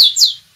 you